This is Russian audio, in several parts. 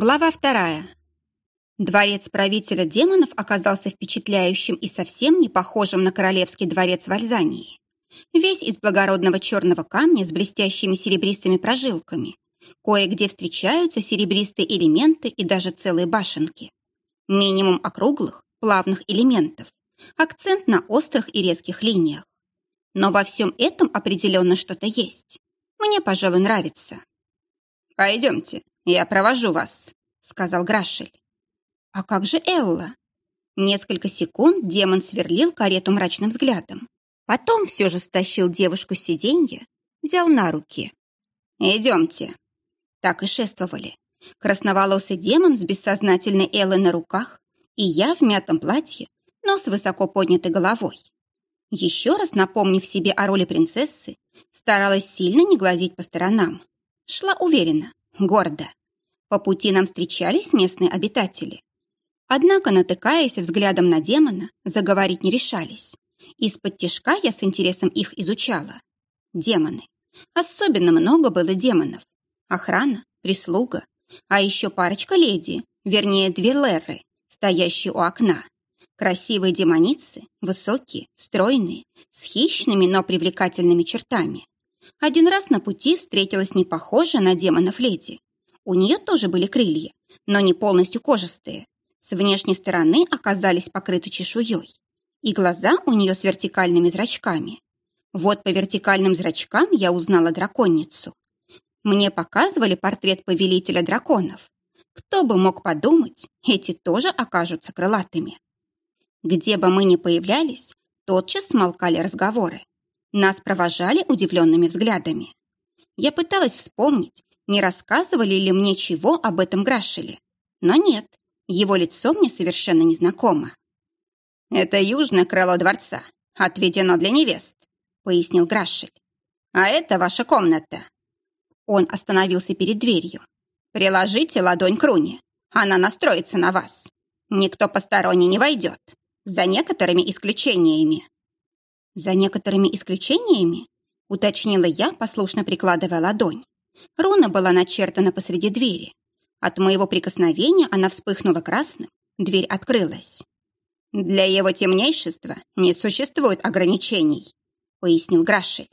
Глава вторая. Дворец правителя демонов оказался впечатляющим и совсем не похожим на королевский дворец в Альзании. Весь из благородного черного камня с блестящими серебристыми прожилками. Кое-где встречаются серебристые элементы и даже целые башенки. Минимум округлых, плавных элементов. Акцент на острых и резких линиях. Но во всем этом определенно что-то есть. Мне, пожалуй, нравится. «Пойдемте, «Я провожу вас», — сказал Грашель. «А как же Элла?» Несколько секунд демон сверлил карету мрачным взглядом. Потом все же стащил девушку с сиденья, взял на руки. «Идемте». Так и шествовали. Красноволосый демон с бессознательной Эллой на руках и я в мятом платье, но с высоко поднятой головой. Еще раз напомнив себе о роли принцессы, старалась сильно не глазеть по сторонам. Шла уверенно, гордо. По пути нам встречались местные обитатели. Однако, натыкаясь взглядом на демона, заговорить не решались. Из-под тишка я с интересом их изучала. Демоны. Особенно много было демонов. Охрана, прислуга, а еще парочка леди, вернее, две леры, стоящие у окна. Красивые демоницы, высокие, стройные, с хищными, но привлекательными чертами. Один раз на пути встретилась не похожая на демонов леди. У нее тоже были крылья, но не полностью кожистые. С внешней стороны оказались покрыты чешуей. И глаза у нее с вертикальными зрачками. Вот по вертикальным зрачкам я узнала драконницу. Мне показывали портрет повелителя драконов. Кто бы мог подумать, эти тоже окажутся крылатыми. Где бы мы ни появлялись, тотчас смолкали разговоры. Нас провожали удивленными взглядами. Я пыталась вспомнить, не рассказывали ли мне чего об этом Грашеле. Но нет, его лицо мне совершенно незнакомо. «Это южное крыло дворца, отведено для невест», — пояснил Грашель. «А это ваша комната». Он остановился перед дверью. «Приложите ладонь к руне. Она настроится на вас. Никто посторонний не войдет. За некоторыми исключениями». «За некоторыми исключениями?» — уточнила я, послушно прикладывая ладонь. Руна была начертана посреди двери. От моего прикосновения она вспыхнула красным, дверь открылась. «Для его темнейшества не существует ограничений», — пояснил Грашель.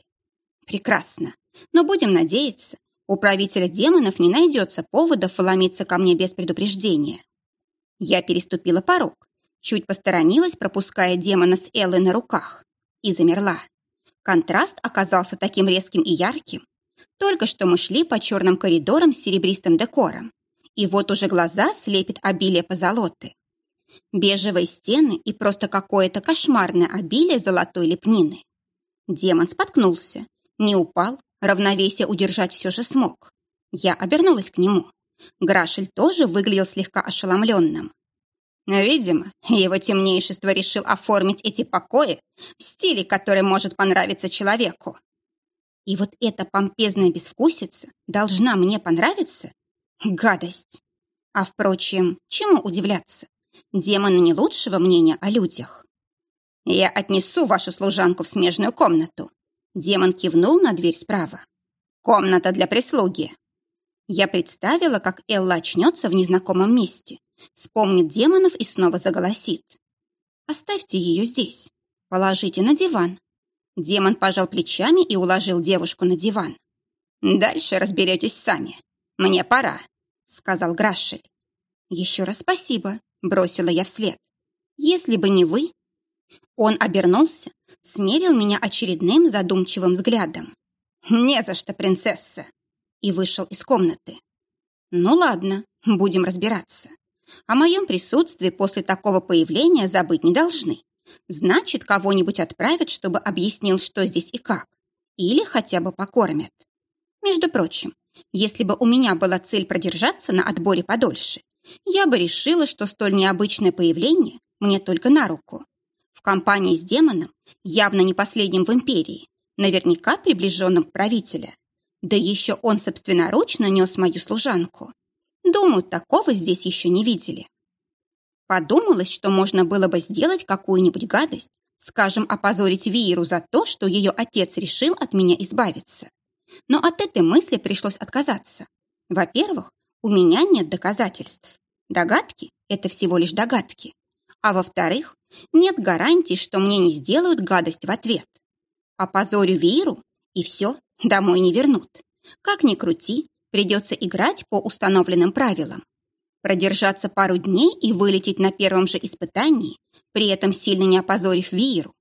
«Прекрасно. Но будем надеяться, у правителя демонов не найдется поводов вломиться ко мне без предупреждения». Я переступила порог, чуть посторонилась, пропуская демона с Эллой на руках, и замерла. Контраст оказался таким резким и ярким, только что мы шли по черным коридорам с серебристым декором. И вот уже глаза слепит обилие позолоты. Бежевые стены и просто какое-то кошмарное обилие золотой лепнины. Демон споткнулся, не упал, равновесие удержать все же смог. Я обернулась к нему. Грашель тоже выглядел слегка ошеломленным. Видимо, его темнейшество решил оформить эти покои в стиле, который может понравиться человеку. И вот эта помпезная безвкусица должна мне понравиться? Гадость! А впрочем, чему удивляться? Демоны не лучшего мнения о людях. Я отнесу вашу служанку в смежную комнату. Демон кивнул на дверь справа. Комната для прислуги. Я представила, как Элла очнется в незнакомом месте, вспомнит демонов и снова заголосит. Оставьте ее здесь. Положите на диван. Демон пожал плечами и уложил девушку на диван. «Дальше разберетесь сами. Мне пора», — сказал Грашель. «Еще раз спасибо», — бросила я вслед. «Если бы не вы...» Он обернулся, смерил меня очередным задумчивым взглядом. «Не за что, принцесса!» И вышел из комнаты. «Ну ладно, будем разбираться. О моем присутствии после такого появления забыть не должны. Значит, кого-нибудь отправят, чтобы объяснил, что здесь и как. Или хотя бы покормят. Между прочим, если бы у меня была цель продержаться на отборе подольше, я бы решила, что столь необычное появление мне только на руку. В компании с демоном, явно не последним в империи, наверняка приближенным правителя. Да еще он собственноручно нес мою служанку. Думаю, такого здесь еще не видели. Подумалось, что можно было бы сделать какую-нибудь гадость, скажем, опозорить Виеру за то, что ее отец решил от меня избавиться. Но от этой мысли пришлось отказаться. Во-первых, у меня нет доказательств. Догадки – это всего лишь догадки. А во-вторых, нет гарантии, что мне не сделают гадость в ответ. Опозорю Виру, и все, домой не вернут. Как ни крути, придется играть по установленным правилам. Продержаться пару дней и вылететь на первом же испытании, при этом сильно не опозорив Виру.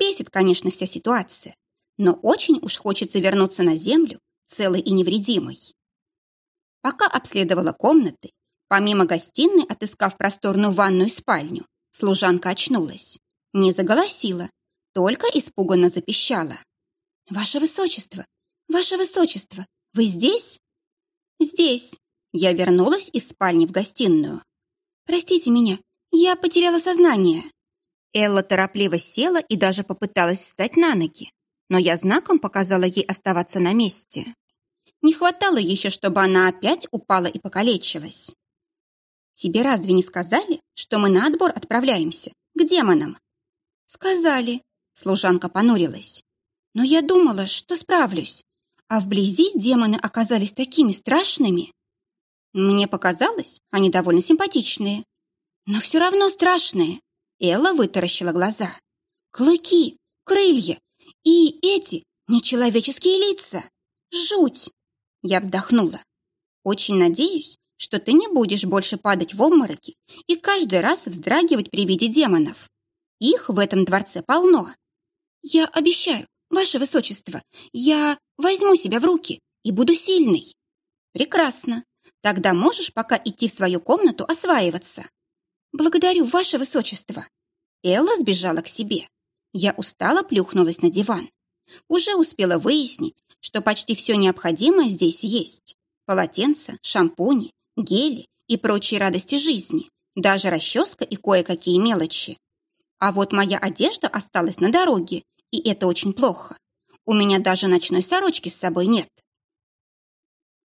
Бесит, конечно, вся ситуация, но очень уж хочется вернуться на землю целой и невредимой. Пока обследовала комнаты, помимо гостиной, отыскав просторную ванную спальню, служанка очнулась. Не заголосила, только испуганно запищала. «Ваше высочество! Ваше высочество! Вы здесь?» «Здесь!» Я вернулась из спальни в гостиную. «Простите меня, я потеряла сознание». Элла торопливо села и даже попыталась встать на ноги, но я знаком показала ей оставаться на месте. Не хватало еще, чтобы она опять упала и покалечилась. «Тебе разве не сказали, что мы на отбор отправляемся? К демонам?» «Сказали», — служанка понурилась. «Но я думала, что справлюсь. А вблизи демоны оказались такими страшными. Мне показалось, они довольно симпатичные. Но все равно страшные. Элла вытаращила глаза. Клыки, крылья и эти нечеловеческие лица. Жуть! Я вздохнула. Очень надеюсь, что ты не будешь больше падать в обмороки и каждый раз вздрагивать при виде демонов. Их в этом дворце полно. Я обещаю, ваше высочество, я возьму себя в руки и буду сильной. Прекрасно. Тогда можешь пока идти в свою комнату осваиваться. Благодарю, ваше высочество. Элла сбежала к себе. Я устало плюхнулась на диван. Уже успела выяснить, что почти все необходимое здесь есть. Полотенца, шампуни, гели и прочие радости жизни, даже расческа и кое-какие мелочи. А вот моя одежда осталась на дороге, и это очень плохо. У меня даже ночной сорочки с собой нет.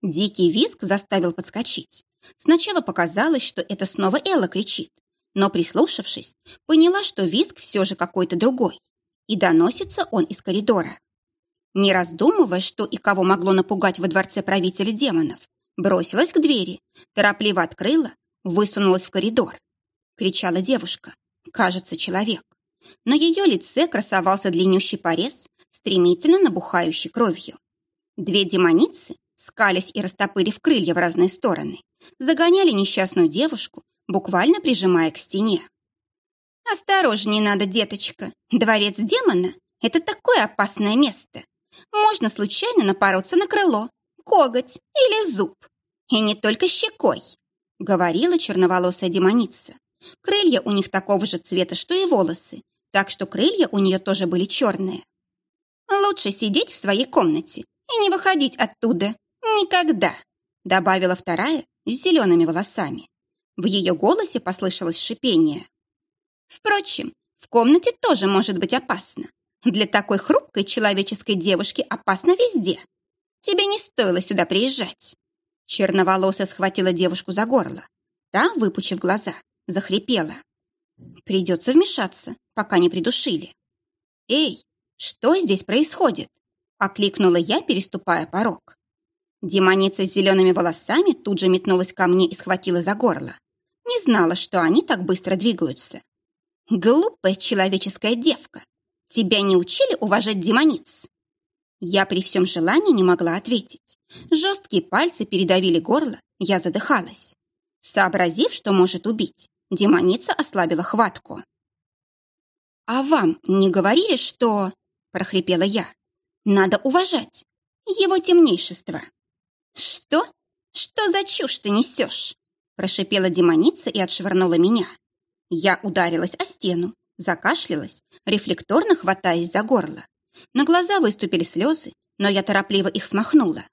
Дикий визг заставил подскочить. Сначала показалось, что это снова Элла кричит, но, прислушавшись, поняла, что визг все же какой-то другой, и доносится он из коридора. Не раздумывая, что и кого могло напугать во дворце правителя демонов, бросилась к двери, торопливо открыла, высунулась в коридор. Кричала девушка. Кажется, человек. На ее лице красовался длиннющий порез, стремительно набухающий кровью. Две демоницы, скались и растопырив крылья в разные стороны, загоняли несчастную девушку, буквально прижимая к стене. «Осторожнее надо, деточка. Дворец демона — это такое опасное место можно случайно напороться на крыло, коготь или зуб. И не только щекой, говорила черноволосая демоница. Крылья у них такого же цвета, что и волосы, так что крылья у нее тоже были черные. Лучше сидеть в своей комнате и не выходить оттуда никогда, добавила вторая с зелеными волосами. В ее голосе послышалось шипение. Впрочем, в комнате тоже может быть опасно. Для такой хрупкой человеческой девушки опасно везде. Тебе не стоило сюда приезжать. Черноволосая схватила девушку за горло. Та, выпучив глаза, захрипела. Придется вмешаться, пока не придушили. «Эй, что здесь происходит?» Окликнула я, переступая порог. Демоница с зелеными волосами тут же метнулась ко мне и схватила за горло. Не знала, что они так быстро двигаются. Глупая человеческая девка. Тебя не учили уважать демониц?» Я при всем желании не могла ответить. Жесткие пальцы передавили горло, я задыхалась. Сообразив, что может убить, демоница ослабила хватку. «А вам не говорили, что...» — прохрипела я. «Надо уважать его темнейшество». «Что? Что за чушь ты несешь?» — прошипела демоница и отшвырнула меня. Я ударилась о стену, Закашлялась, рефлекторно хватаясь за горло. На глаза выступили слезы, но я торопливо их смахнула.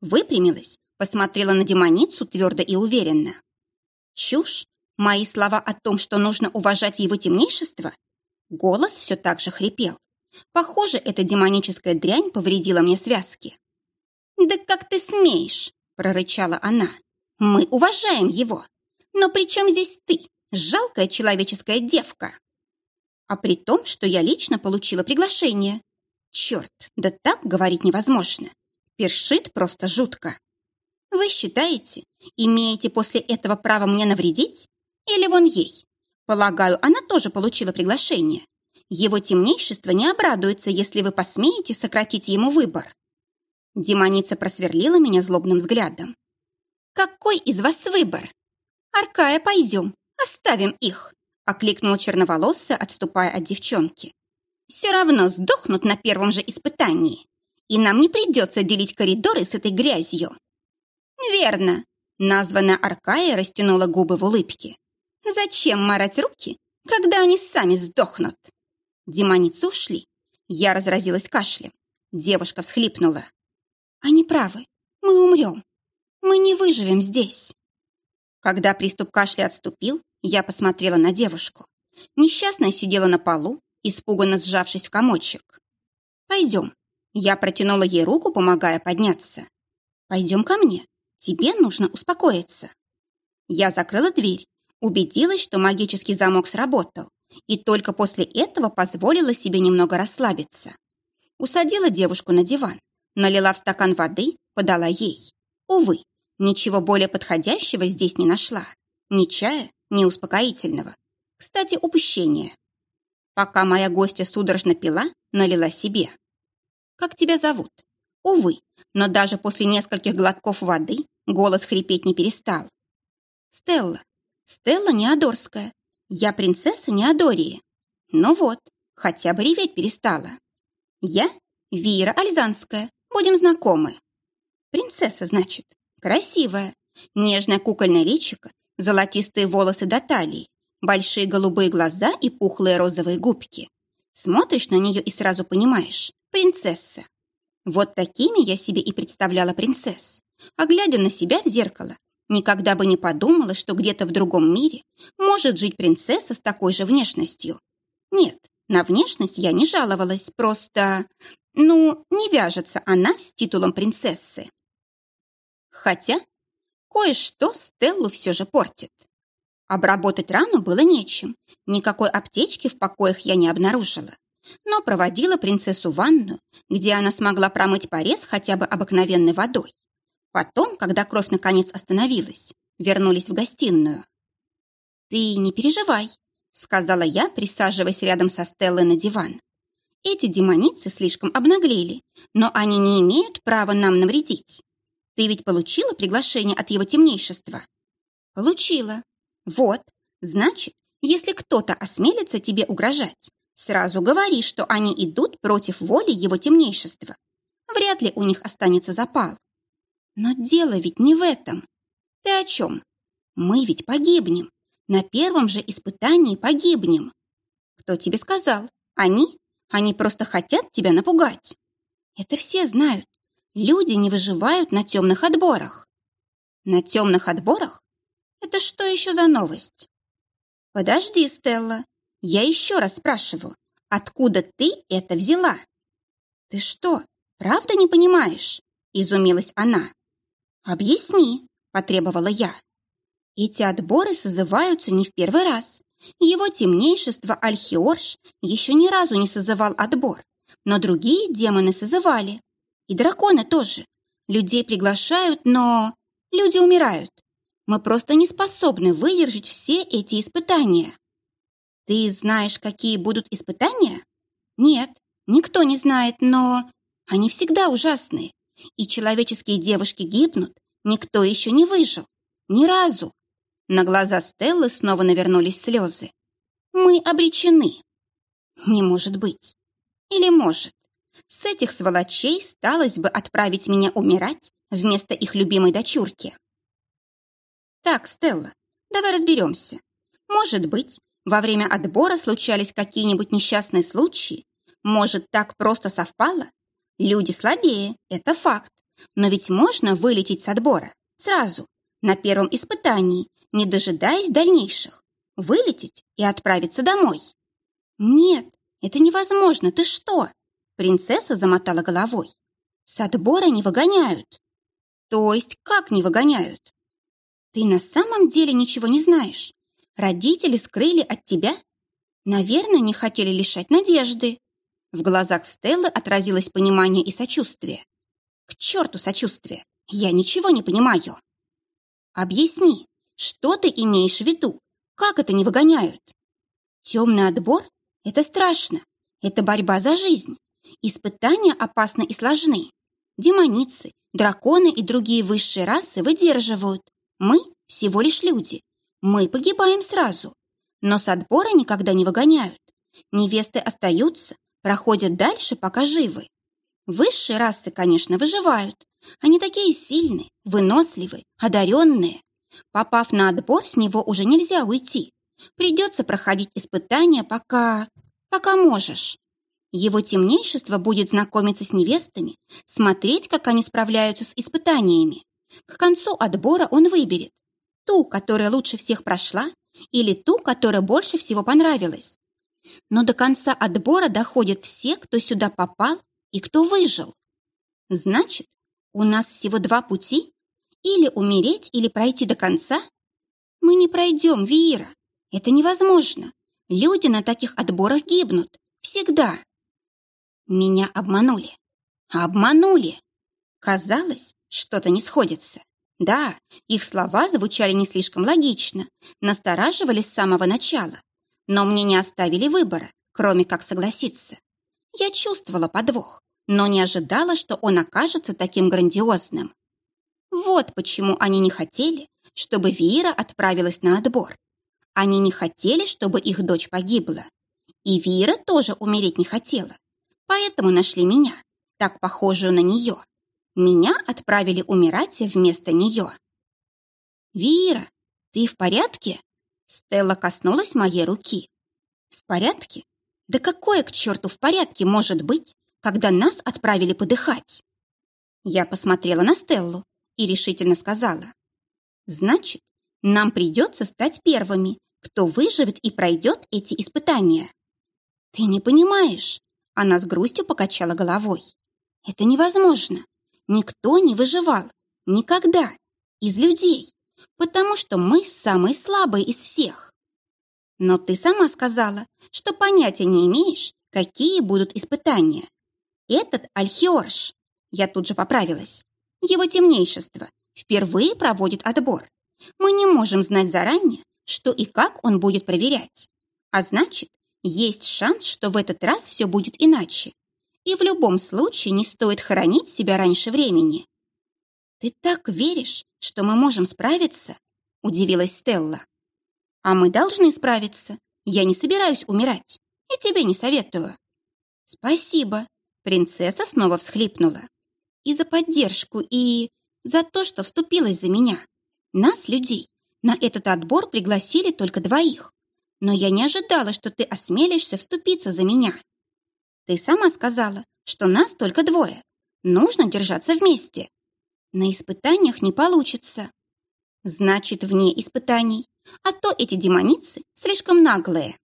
Выпрямилась, посмотрела на демоницу твердо и уверенно. Чушь? Мои слова о том, что нужно уважать его темнейшество? Голос все так же хрипел. Похоже, эта демоническая дрянь повредила мне связки. «Да как ты смеешь?» – прорычала она. «Мы уважаем его. Но при чем здесь ты, жалкая человеческая девка?» а при том, что я лично получила приглашение. Черт, да так говорить невозможно. Першит просто жутко. Вы считаете, имеете после этого право мне навредить? Или вон ей? Полагаю, она тоже получила приглашение. Его темнейшество не обрадуется, если вы посмеете сократить ему выбор. Демоница просверлила меня злобным взглядом. «Какой из вас выбор? Аркая, пойдем, оставим их!» окликнула черноволосая, отступая от девчонки. «Все равно сдохнут на первом же испытании, и нам не придется делить коридоры с этой грязью». «Верно!» Названная Аркая растянула губы в улыбке. «Зачем марать руки, когда они сами сдохнут?» Демоницы ушли. Я разразилась кашлем. Девушка всхлипнула. Они правы. Мы умрем. Мы не выживем здесь. Когда приступ кашля отступил, я посмотрела на девушку. Несчастная сидела на полу, испуганно сжавшись в комочек. «Пойдем». Я протянула ей руку, помогая подняться. «Пойдем ко мне. Тебе нужно успокоиться». Я закрыла дверь, убедилась, что магический замок сработал, и только после этого позволила себе немного расслабиться. Усадила девушку на диван, Налила в стакан воды, подала ей. Увы, ничего более подходящего здесь не нашла. Ни чая, ни успокоительного. Кстати, упущение. Пока моя гостья судорожно пила, налила себе. «Как тебя зовут?» Увы, но даже после нескольких глотков воды голос хрипеть не перестал. «Стелла. Стелла Неодорская. Я принцесса Неодории. Ну вот, хотя бы реветь перестала. Я Вира Альзанская, Будем знакомы. Принцесса, значит, красивая. Нежное кукольное личико, золотистые волосы до талии, большие голубые глаза и пухлые розовые губки. Смотришь на нее и сразу понимаешь – принцесса. Вот такими я себе и представляла принцесс. А глядя на себя в зеркало, никогда бы не подумала, что где-то в другом мире может жить принцесса с такой же внешностью. Нет, на внешность я не жаловалась, просто ну, не вяжется она с титулом принцессы. Хотя кое-что Стеллу все же портит. Обработать рану было нечем, никакой аптечки в покоях я не обнаружила, но проводила принцессу в ванну, где она смогла промыть порез хотя бы обыкновенной водой. Потом, когда кровь наконец остановилась, вернулись в гостиную. «Ты не переживай», — сказала я, присаживаясь рядом со Стеллой на диван. Эти демоницы слишком обнаглели, но они не имеют права нам навредить. Ты ведь получила приглашение от его темнейшества? Получила. Вот, значит, если кто-то осмелится тебе угрожать, сразу говори, что они идут против воли его темнейшества. Вряд ли у них останется запал. Но дело ведь не в этом. Ты о чем? Мы ведь погибнем. На первом же испытании погибнем. Кто тебе сказал? Они? Они просто хотят тебя напугать. Это все знают. Люди не выживают на темных отборах. На темных отборах? Это что еще за новость? Подожди, Стелла. Я еще раз спрашиваю, откуда ты это взяла? Ты что, правда не понимаешь? Изумилась она. Объясни, потребовала я. Эти отборы созываются не в первый раз. Его темнейшество Альхиорш еще ни разу не созывал отбор, но другие демоны созывали. И драконы тоже. Людей приглашают, но... Люди умирают. Мы просто не способны выдержать все эти испытания. Ты знаешь, какие будут испытания? Нет, никто не знает, но... Они всегда ужасные. И человеческие девушки гибнут, никто еще не выжил. Ни разу. На глаза Стеллы снова навернулись слезы. «Мы обречены». «Не может быть. Или может. С этих сволочей сталось бы отправить меня умирать вместо их любимой дочурки». «Так, Стелла, давай разберемся. Может быть, во время отбора случались какие-нибудь несчастные случаи? Может, так просто совпало? Люди слабее, это факт. Но ведь можно вылететь с отбора сразу, на первом испытании, не дожидаясь дальнейших, вылететь и отправиться домой. Нет, это невозможно, ты что? Принцесса замотала головой. С отбора не выгоняют. То есть как не выгоняют? Ты на самом деле ничего не знаешь. Родители скрыли от тебя? Наверное, не хотели лишать надежды. В глазах Стеллы отразилось понимание и сочувствие. К черту сочувствие! Я ничего не понимаю. Объясни, что ты имеешь в виду? Как это не выгоняют? Темный отбор — это страшно. Это борьба за жизнь. Испытания опасны и сложны. Демоницы, драконы и другие высшие расы выдерживают. Мы всего лишь люди. Мы погибаем сразу. Но с отбора никогда не выгоняют. Невесты остаются, проходят дальше, пока живы. Высшие расы, конечно, выживают. Они такие сильные, выносливые, одаренные. Попав на отбор, с него уже нельзя уйти. Придется проходить испытания, пока... пока можешь. Его темнейшество будет знакомиться с невестами, смотреть, как они справляются с испытаниями. К концу отбора он выберет ту, которая лучше всех прошла, или ту, которая больше всего понравилась. Но до конца отбора доходят все, кто сюда попал и кто выжил. Значит, у нас всего два пути? Или умереть, или пройти до конца? Мы не пройдем, Виира. Это невозможно. Люди на таких отборах гибнут. Всегда. Меня обманули. Обманули. Казалось, что-то не сходится. Да, их слова звучали не слишком логично, настораживали с самого начала. Но мне не оставили выбора, кроме как согласиться. Я чувствовала подвох, но не ожидала, что он окажется таким грандиозным. Вот почему они не хотели, чтобы Вира отправилась на отбор. Они не хотели, чтобы их дочь погибла. И Вира тоже умереть не хотела. Поэтому нашли меня, так похожую на нее. Меня отправили умирать вместо нее. «Вира, ты в порядке?» Стелла коснулась моей руки. «В порядке? Да какое к черту в порядке может быть, когда нас отправили подыхать?» Я посмотрела на Стеллу и решительно сказала. «Значит, нам придется стать первыми, кто выживет и пройдет эти испытания». «Ты не понимаешь», — она с грустью покачала головой. «Это невозможно. Никто не выживал. Никогда. Из людей. Потому что мы самые слабые из всех. Но ты сама сказала, что понятия не имеешь, какие будут испытания. Этот Альхиорш, я тут же поправилась, его темнейшество впервые проводит отбор. Мы не можем знать заранее, что и как он будет проверять. А значит, есть шанс, что в этот раз все будет иначе. И в любом случае не стоит хоронить себя раньше времени. «Ты так веришь, что мы можем справиться?» – удивилась Стелла. «А мы должны справиться. Я не собираюсь умирать. И тебе не советую». «Спасибо», – принцесса снова всхлипнула. «И за поддержку, и за то, что вступилась за меня. Нас, людей, на этот отбор пригласили только двоих. Но я не ожидала, что ты осмелишься вступиться за меня. Ты сама сказала, что нас только двое. Нужно держаться вместе. На испытаниях не получится. Значит, вне испытаний. А то эти демоницы слишком наглые.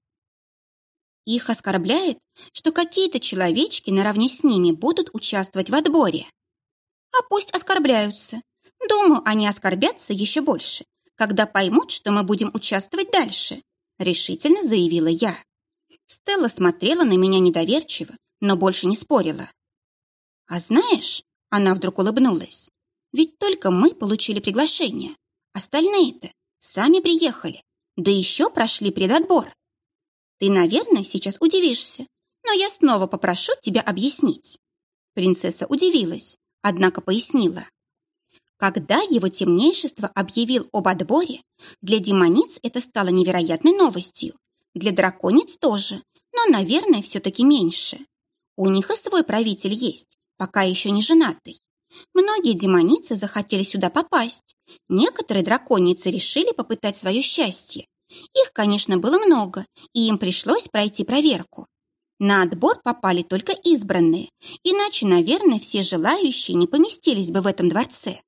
Их оскорбляет, что какие-то человечки наравне с ними будут участвовать в отборе. А пусть оскорбляются. Думаю, они оскорбятся еще больше, когда поймут, что мы будем участвовать дальше, решительно заявила я. Стелла смотрела на меня недоверчиво, но больше не спорила. «А знаешь...» — она вдруг улыбнулась. «Ведь только мы получили приглашение. Остальные-то сами приехали, да еще прошли предотбор. Ты, наверное, сейчас удивишься, но я снова попрошу тебя объяснить». Принцесса удивилась, однако пояснила. Когда его темнейшество объявил об отборе, для демониц это стало невероятной новостью. Для драконец тоже, но, наверное, все-таки меньше. У них и свой правитель есть, пока еще не женатый. Многие демоницы захотели сюда попасть. Некоторые драконицы решили попытать свое счастье. Их, конечно, было много, и им пришлось пройти проверку. На отбор попали только избранные, иначе, наверное, все желающие не поместились бы в этом дворце.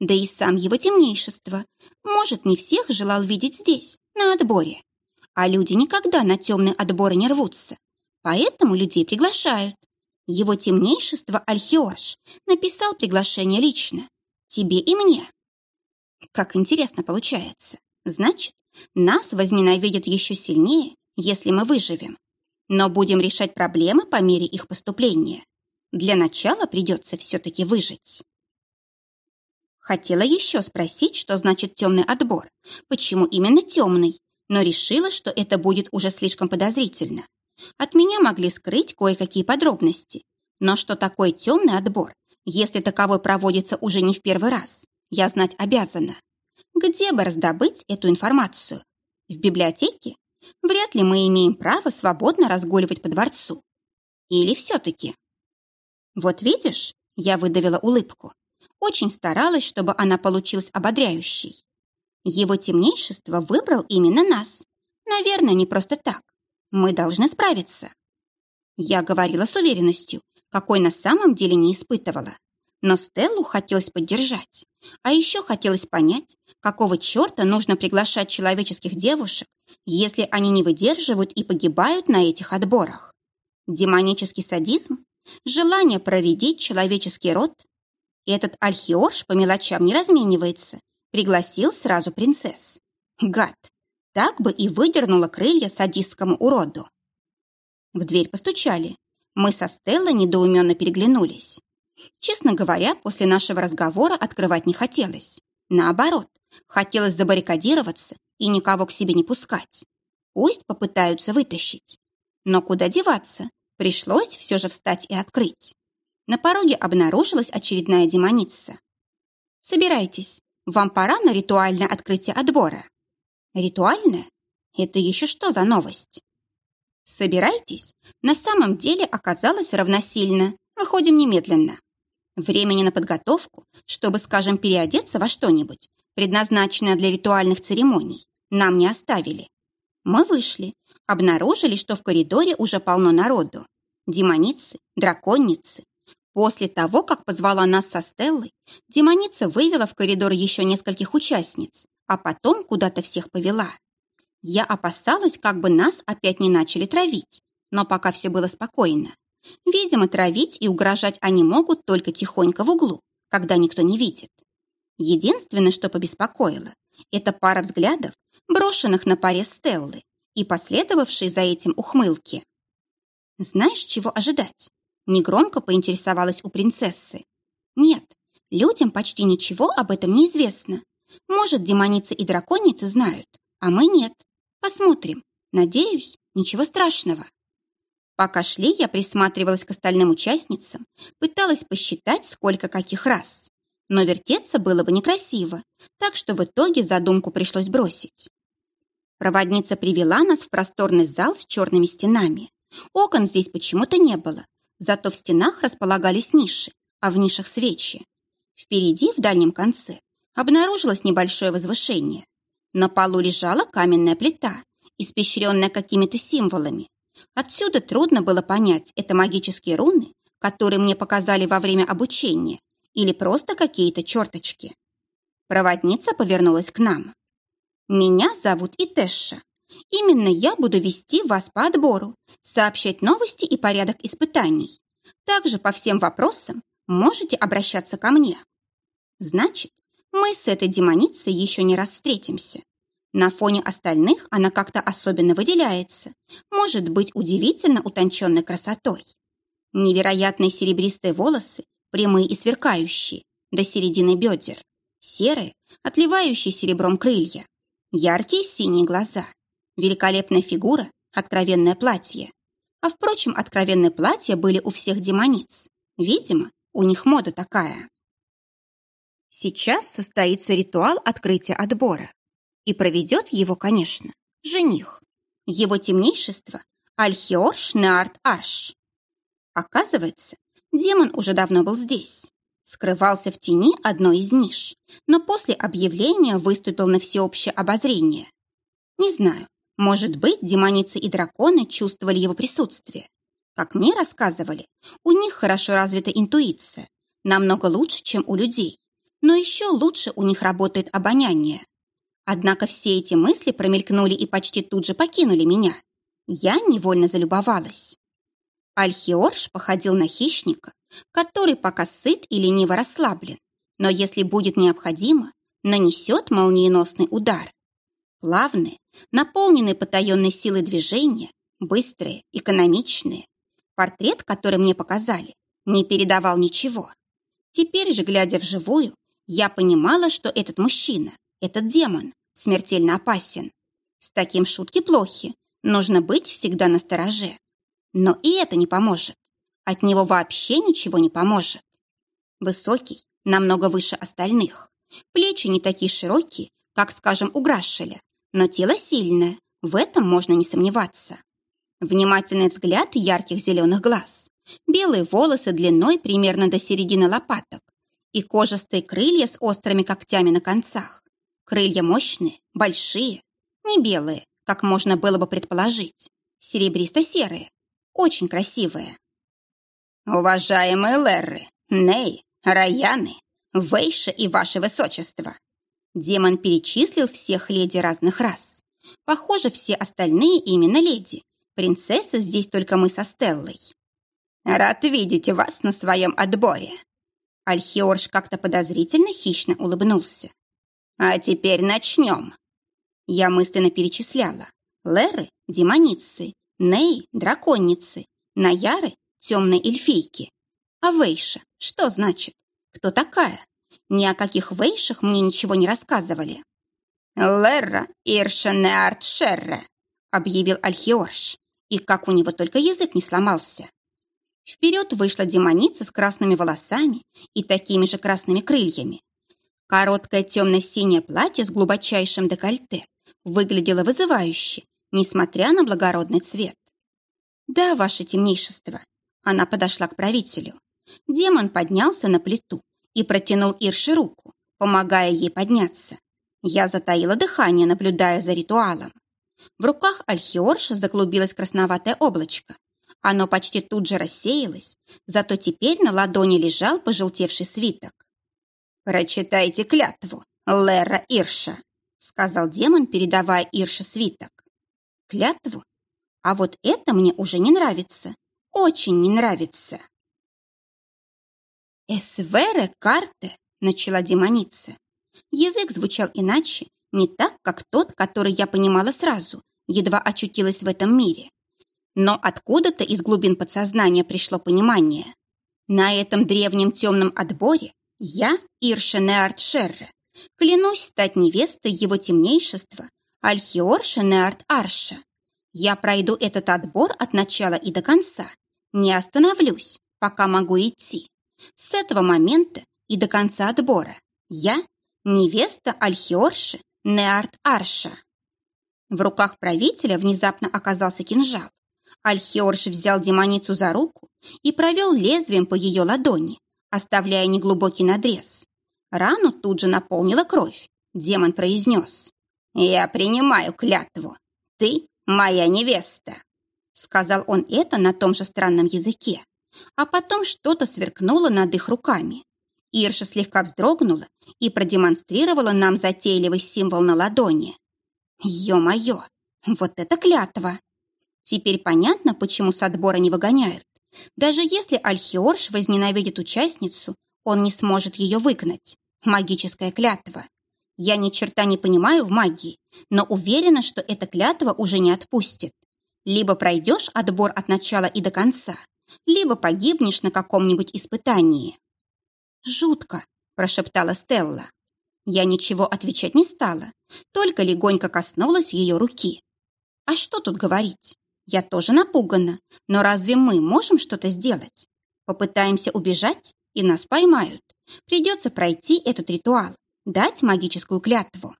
Да и сам его темнейшество, может, не всех желал видеть здесь, на отборе. А люди никогда на темные отборы не рвутся. Поэтому людей приглашают. Его темнейшество Альхиош написал приглашение лично. Тебе и мне. Как интересно получается. Значит, нас возненавидят еще сильнее, если мы выживем. Но будем решать проблемы по мере их поступления. Для начала придется все-таки выжить. Хотела еще спросить, что значит темный отбор, почему именно темный, но решила, что это будет уже слишком подозрительно. От меня могли скрыть кое-какие подробности, но что такое темный отбор, если таковой проводится уже не в первый раз, я знать обязана. Где бы раздобыть эту информацию? В библиотеке? Вряд ли мы имеем право свободно разгуливать по дворцу. Или все-таки? Вот видишь, я выдавила улыбку. Очень старалась, чтобы она получилась ободряющей. Его темнейшество выбрал именно нас. Наверное, не просто так. Мы должны справиться. Я говорила с уверенностью, какой на самом деле не испытывала. Но Стеллу хотелось поддержать. А еще хотелось понять, какого черта нужно приглашать человеческих девушек, если они не выдерживают и погибают на этих отборах. Демонический садизм? Желание проредить человеческий род? Этот Альхиорш по мелочам не разменивается. Пригласил сразу принцесс. Гад! Так бы и выдернула крылья садистскому уроду. В дверь постучали. Мы со Стеллой недоуменно переглянулись. Честно говоря, после нашего разговора открывать не хотелось. Наоборот, хотелось забаррикадироваться и никого к себе не пускать. Пусть попытаются вытащить. Но куда деваться? Пришлось все же встать и открыть. На пороге обнаружилась очередная демоница. «Собирайтесь, вам пора на ритуальное открытие отбора». «Ритуальное? Это еще что за новость?» «Собирайтесь» на самом деле оказалось равносильно «выходим немедленно». Времени на подготовку, чтобы, скажем, переодеться во что-нибудь, предназначенное для ритуальных церемоний, нам не оставили. Мы вышли, обнаружили, что в коридоре уже полно народу. Демоницы, драконницы. После того, как позвала нас со Стеллой, демоница вывела в коридор еще нескольких участниц, а потом куда-то всех повела. Я опасалась, как бы нас опять не начали травить, но пока все было спокойно. Видимо, травить и угрожать они могут только тихонько в углу, когда никто не видит. Единственное, что побеспокоило, это пара взглядов, брошенных на паре Стеллы и последовавшие за этим ухмылки. Знаешь, чего ожидать? Негромко поинтересовалась у принцессы. Нет, людям почти ничего об этом не известно. Может, демоницы и драконицы знают, а мы нет. Посмотрим. Надеюсь, ничего страшного. Пока шли, я присматривалась к остальным участницам, пыталась посчитать, сколько каких раз. Но вертеться было бы некрасиво, так что в итоге задумку пришлось бросить. Проводница привела нас в просторный зал с черными стенами. Окон здесь почему-то не было, зато в стенах располагались ниши, а в нишах свечи. Впереди, в дальнем конце, обнаружилось небольшое возвышение. На полу лежала каменная плита, испещренная какими-то символами, Отсюда трудно было понять, это магические руны, которые мне показали во время обучения, или просто какие-то черточки. Проводница повернулась к нам. «Меня зовут Итэша. Именно я буду вести вас по отбору, сообщать новости и порядок испытаний. Также по всем вопросам можете обращаться ко мне. Значит, мы с этой демоницей еще не раз встретимся. На фоне остальных она как-то особенно выделяется, может быть удивительно утонченной красотой. Невероятные серебристые волосы, прямые и сверкающие, до середины бедер, серые, отливающие серебром крылья, яркие синие глаза, великолепная фигура, откровенное платье. А впрочем, откровенные платья были у всех демониц. Видимо, у них мода такая. Сейчас состоится ритуал открытия отбора. И проведет его, конечно, жених. Его темнейшество Альхиорш Неарт Арш. Оказывается, демон уже давно был здесь. Скрывался в тени одной из ниш, но после объявления выступил на всеобщее обозрение. Не знаю, может быть, демоницы и драконы чувствовали его присутствие. Как мне рассказывали, у них хорошо развита интуиция, намного лучше, чем у людей. Но еще лучше у них работает обоняние. Однако все эти мысли промелькнули и почти тут же покинули меня. Я невольно залюбовалась. Альхиорш походил на хищника, который пока сыт и лениво расслаблен, но если будет необходимо, нанесет молниеносный удар. Плавные, наполненные потаенной силой движения, быстрые, экономичные. Портрет, который мне показали, не передавал ничего. Теперь же, глядя вживую, Я понимала, что этот мужчина, этот демон, смертельно опасен. С таким шутки плохи, нужно быть всегда настороже. Но и это не поможет. От него вообще ничего не поможет. Высокий, намного выше остальных. Плечи не такие широкие, как, скажем, у Грашеля, но тело сильное, в этом можно не сомневаться. Внимательный взгляд ярких зеленых глаз, белые волосы длиной примерно до середины лопаток и кожистые крылья с острыми когтями на концах. Крылья мощные, большие, не белые, как можно было бы предположить, серебристо-серые, очень красивые. Уважаемые Лерры, Ней, Раяны, Вейша и Ваше Высочество. Демон перечислил всех леди разных рас. Похоже, все остальные именно леди. Принцесса здесь только мы со Стеллой. Рад видеть вас на своем отборе. Альхиорж как-то подозрительно хищно улыбнулся. А теперь начнем. Я мысленно перечисляла. Леры – демоницы, Ней – драконницы, Наяры – темные эльфийки. А Вейша что значит? Кто такая? Ни о каких Вейшах мне ничего не рассказывали. «Лерра Иршенеарт Шерре», — объявил Альхиорш, и как у него только язык не сломался. Вперед вышла демоница с красными волосами и такими же красными крыльями. Короткое темно-синее платье с глубочайшим декольте выглядело вызывающе, несмотря на благородный цвет. «Да, ваше темнейшество», — она подошла к правителю. Демон поднялся на плиту и протянул Ирше руку, помогая ей подняться. Я затаила дыхание, наблюдая за ритуалом. В руках Альхиорша заклубилось красноватое облачко. Оно почти тут же рассеялось, зато теперь на ладони лежал пожелтевший свиток. «Прочитайте клятву, Лера Ирша», — сказал демон, передавая Ирше свиток. «Клятву? А вот это мне уже не нравится. Очень не нравится». «Эсвере карте», — начала демоница. Язык звучал иначе, не так, как тот, который я понимала сразу, едва очутилась в этом мире. Но откуда-то из глубин подсознания пришло понимание. На этом древнем темном отборе я, Ирша Неарт Шерре, клянусь стать невестой его темнейшества, Альхиорша Неарт Арша. Я пройду этот отбор от начала и до конца. Не остановлюсь, пока могу идти. С этого момента и до конца отбора я невеста Альхиорши Неарт Арша. В руках правителя внезапно оказался кинжал. Альхиорш взял демоницу за руку и провел лезвием по ее ладони, оставляя неглубокий надрез. Рану тут же наполнила кровь. Демон произнес. «Я принимаю клятву. Ты моя невеста», — сказал он это на том же странном языке. А потом что-то сверкнуло над их руками. Ирша слегка вздрогнула и продемонстрировала нам затейливый символ на ладони. Ё-моё, вот это клятва! Теперь понятно, почему с отбора не выгоняют. Даже если Альхиорш возненавидит участницу, он не сможет ее выгнать. Магическая клятва. Я ни черта не понимаю в магии, но уверена, что эта клятва уже не отпустит. Либо пройдешь отбор от начала и до конца, либо погибнешь на каком-нибудь испытании. «Жутко», – прошептала Стелла. Я ничего отвечать не стала, только легонько коснулась ее руки. А что тут говорить? Я тоже напугана, но разве мы можем что-то сделать? Попытаемся убежать, и нас поймают. Придется пройти этот ритуал, дать магическую клятву.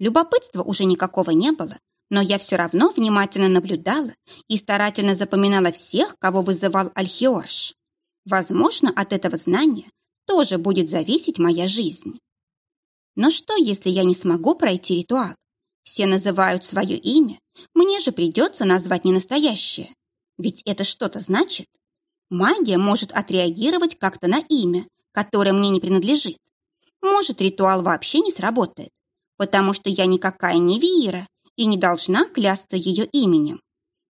Любопытства уже никакого не было, но я все равно внимательно наблюдала и старательно запоминала всех, кого вызывал Альхиорш. Возможно, от этого знания тоже будет зависеть моя жизнь. Но что, если я не смогу пройти ритуал? Все называют свое имя, мне же придется назвать не настоящее. Ведь это что-то значит. Магия может отреагировать как-то на имя, которое мне не принадлежит. Может, ритуал вообще не сработает, потому что я никакая не Виира и не должна клясться ее именем.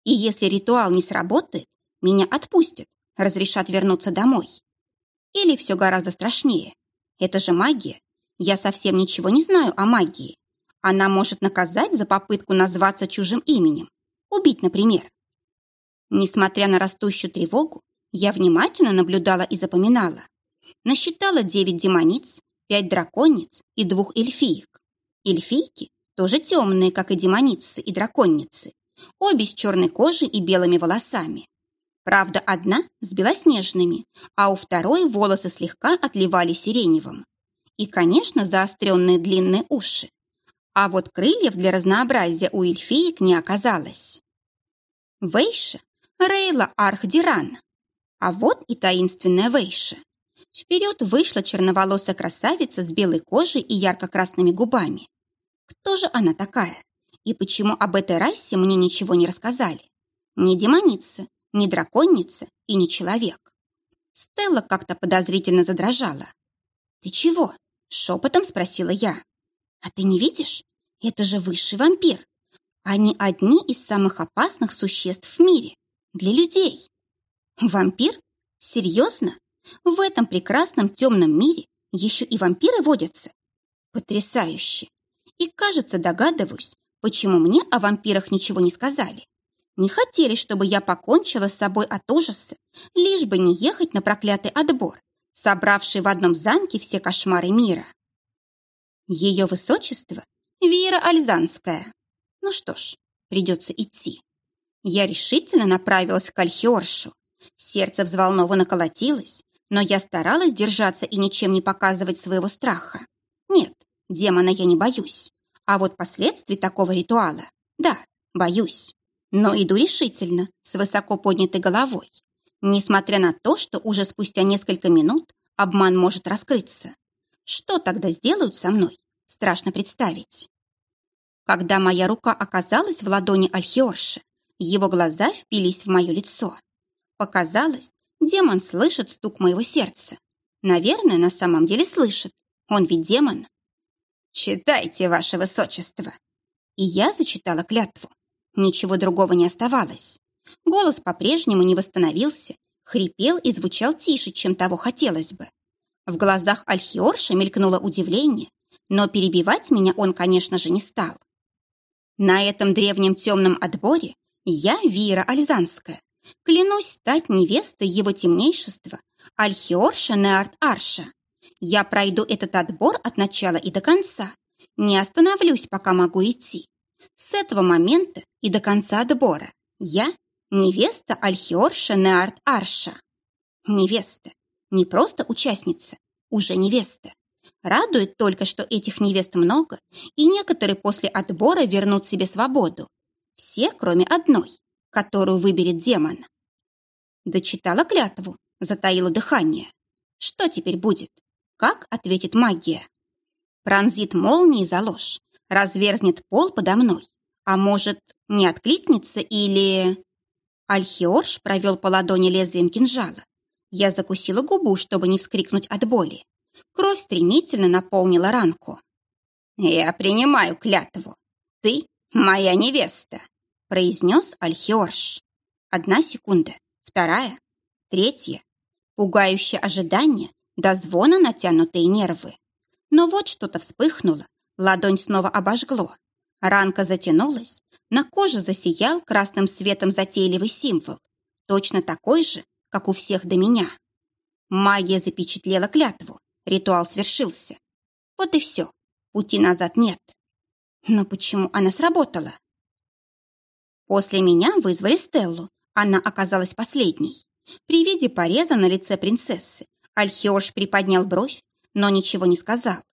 И если ритуал не сработает, меня отпустят, разрешат вернуться домой. Или все гораздо страшнее. Это же магия. Я совсем ничего не знаю о магии. Она может наказать за попытку назваться чужим именем. Убить, например. Несмотря на растущую тревогу, я внимательно наблюдала и запоминала. Насчитала девять демониц, пять драконниц и двух эльфиек. Эльфийки тоже темные, как и демоницы и драконницы, обе с черной кожей и белыми волосами. Правда, одна с белоснежными, а у второй волосы слегка отливали сиреневым. И, конечно, заостренные длинные уши. А вот крыльев для разнообразия у эльфиек не оказалось. Вейша, Рейла Архдиран. А вот и таинственная Вейша. Вперед вышла черноволосая красавица с белой кожей и ярко-красными губами. Кто же она такая? И почему об этой расе мне ничего не рассказали? Ни демоница, ни драконница и ни человек. Стелла как-то подозрительно задрожала. «Ты чего?» — шепотом спросила я. «А ты не видишь? Это же высший вампир. Они одни из самых опасных существ в мире. Для людей. Вампир? Серьезно? В этом прекрасном темном мире еще и вампиры водятся? Потрясающе! И, кажется, догадываюсь, почему мне о вампирах ничего не сказали. Не хотели, чтобы я покончила с собой от ужаса, лишь бы не ехать на проклятый отбор, собравший в одном замке все кошмары мира. Ее высочество — Вера Альзанская. Ну что ж, придется идти. Я решительно направилась к Альхиоршу. Сердце взволнованно колотилось, но я старалась держаться и ничем не показывать своего страха. Нет, демона я не боюсь. А вот последствий такого ритуала, да, боюсь. Но иду решительно, с высоко поднятой головой. Несмотря на то, что уже спустя несколько минут обман может раскрыться. Что тогда сделают со мной? Страшно представить. Когда моя рука оказалась в ладони Альхиорши, его глаза впились в мое лицо. Показалось, демон слышит стук моего сердца. Наверное, на самом деле слышит. Он ведь демон. «Читайте, ваше высочество!» И я зачитала клятву. Ничего другого не оставалось. Голос по-прежнему не восстановился, хрипел и звучал тише, чем того хотелось бы. В глазах Альхиорша мелькнуло удивление, но перебивать меня он, конечно же, не стал. На этом древнем темном отборе я, Вира Альзанская, клянусь стать невестой его темнейшества Альхиорша Неарт Арша. Я пройду этот отбор от начала и до конца. Не остановлюсь, пока могу идти. С этого момента и до конца отбора я невеста Альхиорша Неарт Арша. Невеста. Не просто участница, уже невеста. Радует только, что этих невест много, и некоторые после отбора вернут себе свободу. Все, кроме одной, которую выберет демон. Дочитала клятву, затаила дыхание. Что теперь будет? Как ответит магия? Пронзит молнией за ложь, разверзнет пол подо мной. А может, не откликнется или... Альхиорш провел по ладони лезвием кинжала. Я закусила губу, чтобы не вскрикнуть от боли. Кровь стремительно наполнила ранку. «Я принимаю клятву. Ты моя невеста», — произнес Альхиорш. Одна секунда, вторая, третья. Пугающее ожидание, до звона натянутые нервы. Но вот что-то вспыхнуло, ладонь снова обожгло. Ранка затянулась, на коже засиял красным светом затейливый символ, точно такой же, как у всех до меня. Магия запечатлела клятву, Ритуал свершился. Вот и все. Пути назад нет. Но почему она сработала? После меня вызвали Стеллу. Она оказалась последней. При виде пореза на лице принцессы Альхиош приподнял бровь, но ничего не сказал.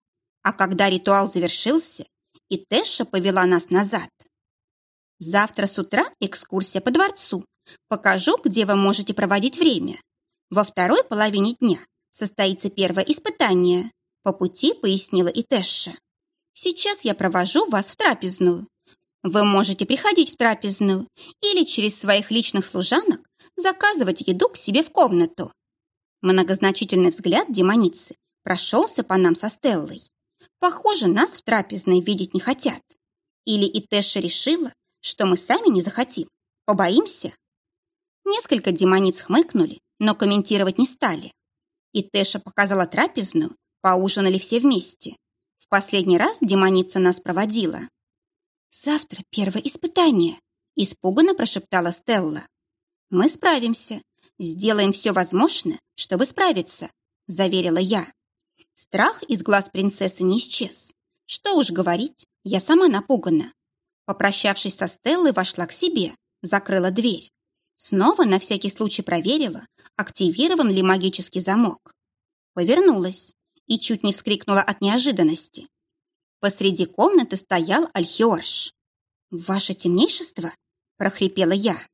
А когда ритуал завершился, и Тэша повела нас назад. Завтра с утра экскурсия по дворцу. Покажу, где вы можете проводить время. Во второй половине дня состоится первое испытание», по пути пояснила и Тэша. «Сейчас я провожу вас в трапезную. Вы можете приходить в трапезную или через своих личных служанок заказывать еду к себе в комнату». Многозначительный взгляд демоницы прошелся по нам со Стеллой. Похоже, нас в трапезной видеть не хотят. Или и Тэша решила, что мы сами не захотим. Побоимся? Несколько демониц хмыкнули, но комментировать не стали. И Тэша показала трапезную, поужинали все вместе. В последний раз демоница нас проводила. «Завтра первое испытание», — испуганно прошептала Стелла. «Мы справимся. Сделаем все возможное, чтобы справиться», — заверила я. Страх из глаз принцессы не исчез. Что уж говорить, я сама напугана. Попрощавшись со Стеллой, вошла к себе, закрыла дверь. Снова на всякий случай проверила, активирован ли магический замок. Повернулась и чуть не вскрикнула от неожиданности. Посреди комнаты стоял Альхиорш. «Ваше темнейшество?» – прохрипела я.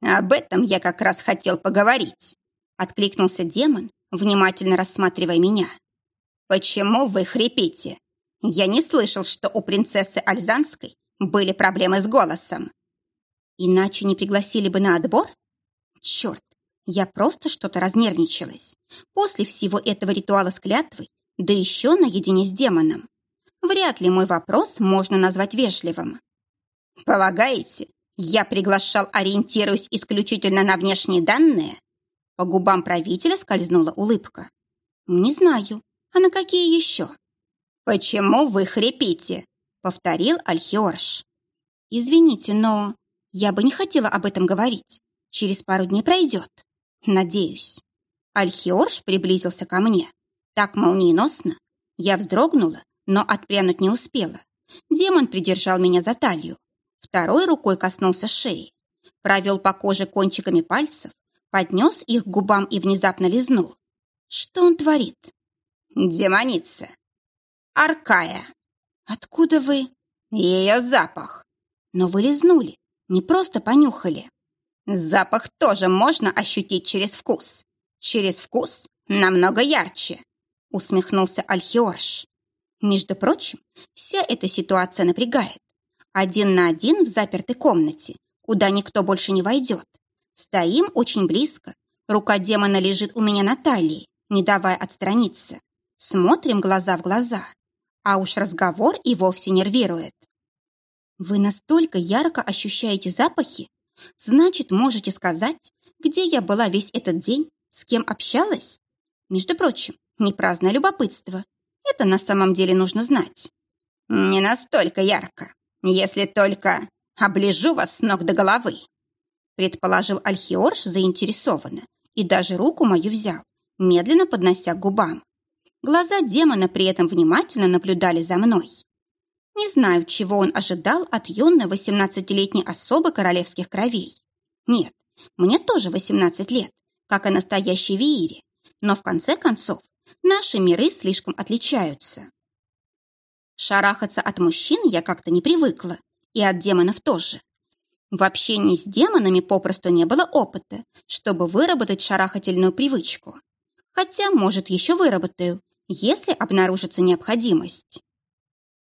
«Об этом я как раз хотел поговорить», – откликнулся демон, внимательно рассматривая меня. «Почему вы хрипите? Я не слышал, что у принцессы Альзанской были проблемы с голосом». «Иначе не пригласили бы на отбор?» «Черт, я просто что-то разнервничалась. После всего этого ритуала с клятвой, да еще наедине с демоном. Вряд ли мой вопрос можно назвать вежливым. «Полагаете, я приглашал, ориентируясь исключительно на внешние данные?» По губам правителя скользнула улыбка. «Не знаю. А на какие еще?» «Почему вы хрипите?» — повторил Альхиорш. «Извините, но я бы не хотела об этом говорить. Через пару дней пройдет». Надеюсь. Альхиорш приблизился ко мне. Так молниеносно. Я вздрогнула, но отпрянуть не успела. Демон придержал меня за талию. Второй рукой коснулся шеи. Провел по коже кончиками пальцев, поднес их к губам и внезапно лизнул. Что он творит? Демоница. Аркая. Откуда вы? Ее запах. Но вы лизнули, не просто понюхали. Запах тоже можно ощутить через вкус. Через вкус намного ярче, усмехнулся Альхиорш. Между прочим, вся эта ситуация напрягает. Один на один в запертой комнате, куда никто больше не войдет. Стоим очень близко. Рука демона лежит у меня на талии, не давая отстраниться. Смотрим глаза в глаза. А уж разговор и вовсе нервирует. Вы настолько ярко ощущаете запахи, Значит, можете сказать, где я была весь этот день, с кем общалась? Между прочим, не праздное любопытство. Это на самом деле нужно знать. Не настолько ярко, если только оближу вас с ног до головы. Предположил Альхиорш заинтересованно и даже руку мою взял, медленно поднося к губам. Глаза демона при этом внимательно наблюдали за мной. Не знаю, чего он ожидал от юной восемнадцатилетней особы королевских кровей. Нет, мне тоже восемнадцать лет, как и настоящей Виире, но в конце концов наши миры слишком отличаются. Шарахаться от мужчин я как-то не привыкла, и от демонов тоже. В общении с демонами попросту не было опыта, чтобы выработать шарахательную привычку. Хотя, может, еще выработаю, если обнаружится необходимость.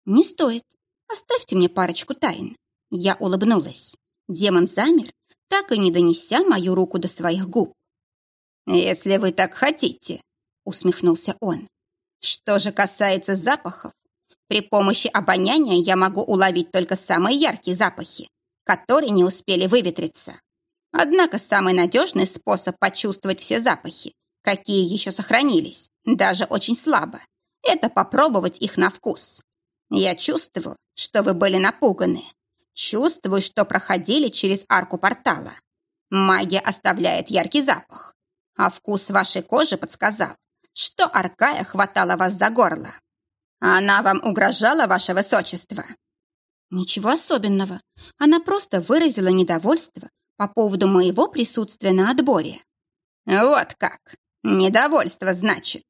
«Не стоит. Оставьте мне парочку тайн». Я улыбнулась. Демон замер, так и не донеся мою руку до своих губ. «Если вы так хотите», — усмехнулся он. «Что же касается запахов, при помощи обоняния я могу уловить только самые яркие запахи, которые не успели выветриться. Однако самый надежный способ почувствовать все запахи, какие еще сохранились, даже очень слабо, это попробовать их на вкус. Я чувствую, что вы были напуганы. Чувствую, что проходили через арку портала. Магия оставляет яркий запах. А вкус вашей кожи подсказал, что Аркая хватала вас за горло. Она вам угрожала, ваше высочество? Ничего особенного. Она просто выразила недовольство по поводу моего присутствия на отборе. Вот как. Недовольство, значит.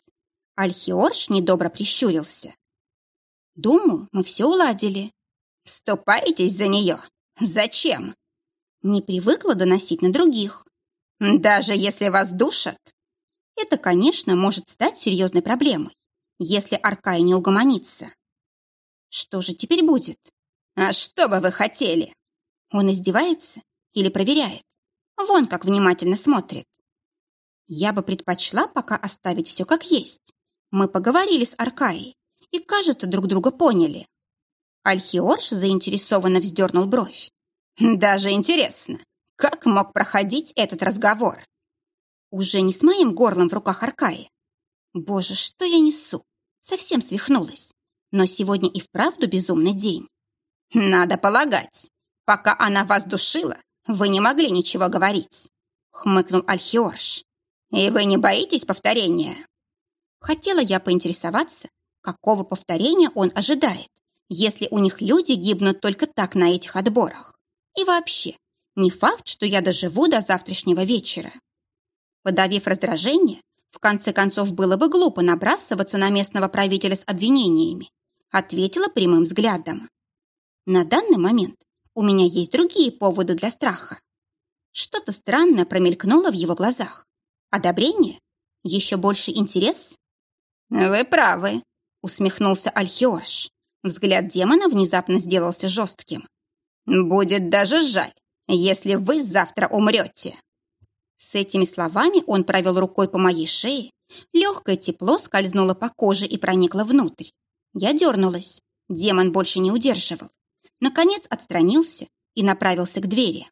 Альхиорш недобро прищурился. Думаю, мы все уладили. Вступаетесь за нее? Зачем? Не привыкла доносить на других. Даже если вас душат? Это, конечно, может стать серьезной проблемой, если Аркай не угомонится. Что же теперь будет? А что бы вы хотели? Он издевается или проверяет? Вон как внимательно смотрит. Я бы предпочла пока оставить все как есть. Мы поговорили с Аркаей и, кажется, друг друга поняли. Альхиорш заинтересованно вздернул бровь. «Даже интересно, как мог проходить этот разговор?» «Уже не с моим горлом в руках Аркаи. Боже, что я несу? Совсем свихнулась. Но сегодня и вправду безумный день». «Надо полагать, пока она вас душила, вы не могли ничего говорить», — хмыкнул Альхиорш. «И вы не боитесь повторения?» Хотела я поинтересоваться, какого повторения он ожидает, если у них люди гибнут только так на этих отборах. И вообще, не факт, что я доживу до завтрашнего вечера. Подавив раздражение, в конце концов было бы глупо набрасываться на местного правителя с обвинениями, ответила прямым взглядом. На данный момент у меня есть другие поводы для страха. Что-то странное промелькнуло в его глазах. Одобрение? Еще больше интерес? «Вы правы», — усмехнулся Альхиош. Взгляд демона внезапно сделался жестким. «Будет даже жаль, если вы завтра умрете». С этими словами он провел рукой по моей шее, легкое тепло скользнуло по коже и проникло внутрь. Я дернулась. Демон больше не удерживал. Наконец отстранился и направился к двери.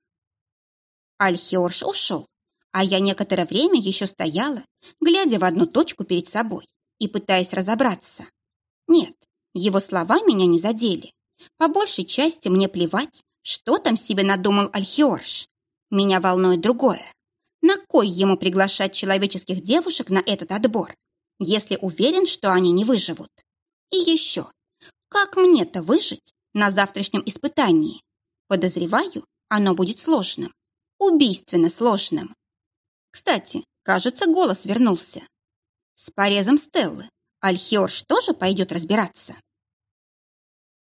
Альхиорш ушел, а я некоторое время еще стояла, глядя в одну точку перед собой и пытаясь разобраться. Нет, его слова меня не задели. По большей части мне плевать, что там себе надумал Альхиорш. Меня волнует другое. На кой ему приглашать человеческих девушек на этот отбор, если уверен, что они не выживут? И еще, как мне-то выжить на завтрашнем испытании? Подозреваю, оно будет сложным, убийственно сложным. Кстати, кажется, голос вернулся. С порезом Стеллы Альхиорш тоже пойдет разбираться.